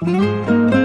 Música